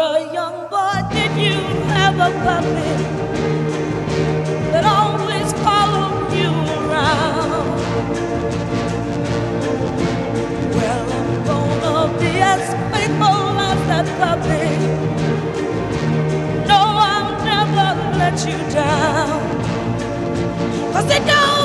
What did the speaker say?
a young boy, did you have a puppy that always followed you around? Well, I'm gonna be as faithful as that puppy. No, I'll never let you down. Cause it don't